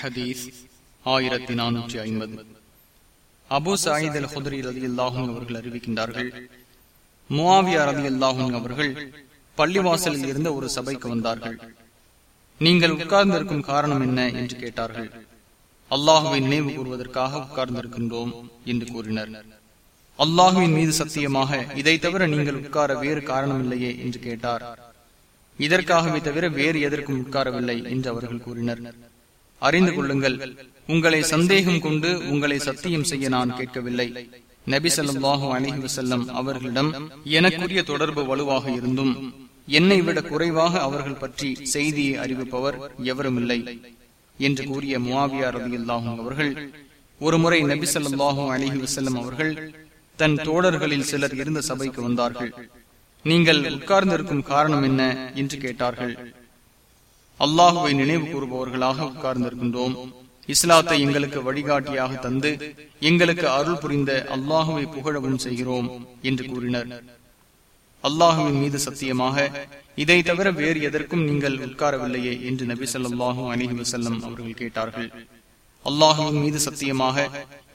ஹதீஸ் ஆயிரத்தி நானூற்றி ஐம்பது. அபு சாயித் அல் ஹுதரி ரதி அல்லாஹும் அவர்கள் அறிவிக்கின்றார்கள் முவாவியா ரதி அல்லாஹும் அவர்கள் பள்ளிவாசலில் இருந்த ஒரு சபைக்கு வந்தார்கள். நீங்கள் உட்கார்ந்திருக்கும் காரணம் என்ன என்று கேட்டார்கள். அல்லாஹுவை நினைவு கூறுவதற்காக உட்கார்ந்திருக்கின்றோம் என்று கூறினர். அல்லாஹுவின் மீது சத்தியமாக இதை தவிர நீங்கள் உட்கார வேறு காரணம் இல்லையே என்று கேட்டார். இதற்காகவே தவிர வேறு எதற்கும் உட்காரவில்லை என்று அவர்கள் கூறினர். அறிந்து கொள்ளுங்கள். உங்களை சந்தேகம் கொண்டு உங்களை சத்தியம் செய்ய நான் கேட்கவில்லை. நபி அலிஹி வசல்லம் அவர்களிடம் எனக்குரிய தொடர்பு வலுவாக இருந்தும் என்னை விட குறைவாக அவர்கள் பற்றி செய்தியை அறிவிப்பவர் எவருமில்லை என்று கூறிய முவாவியார் ரதி அவர்கள் ஒருமுறை நபிசல்லாஹும் சொல்லாஹு அலிஹி வசல்லம் அவர்கள் தன் தோழர்களில் சிலர் இருந்த சபைக்கு வந்தார்கள். நீங்கள் உட்கார்ந்திருக்கும் காரணம் என்ன? என்று கேட்டார்கள். அல்லாஹுவை நினைவு கூறுபவர்களாக உட்கார்ந்திருக்கின்றோம். இஸ்லாத்தை எங்களுக்கு வழிகாட்டியாக தந்து எங்களுக்கு அருள் புரிந்த அல்லாஹுவை புகழவும் செய்கிறோம் என்று கூறினர். அல்லாஹுவின் மீது சத்தியமாக இதை தவிர வேறு எதற்கும் நீங்கள் உட்காரவில்லையே என்று நபி சொல்லாஹு அலிஹி வசல்லம் அவர்கள் கேட்டார்கள். அல்லாஹுவின் மீது சத்தியமாக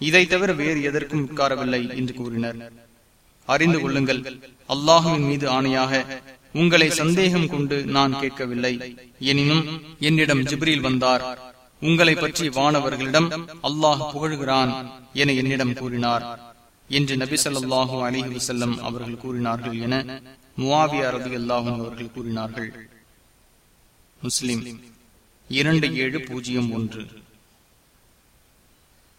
இதை தவிர வேறு எதற்கும் உட்காரவில்லை என்று கூறினர். அறிந்து கொள்ளுங்கள் அல்லாஹுவின் மீது ஆணையாக உங்களை சந்தேகம் கொண்டு நான் கேட்கவில்லை. எனினும் என்னிடம் ஜிப்ரில் வந்தார். உங்களை பற்றி வானவர்களிடம் அல்லாஹ் புகழ்கிறான் என என்னிடம் கூறினார். என்று நபி சொல்லாஹு அலிஹி வசல்லம் அவர்கள் கூறினார்கள் என முவாவியா ரதி அல்லாஹும் அவர்கள் கூறினார்கள். முஸ்லிம் இரண்டு ஏழு பூஜ்ஜியம் ஒன்று.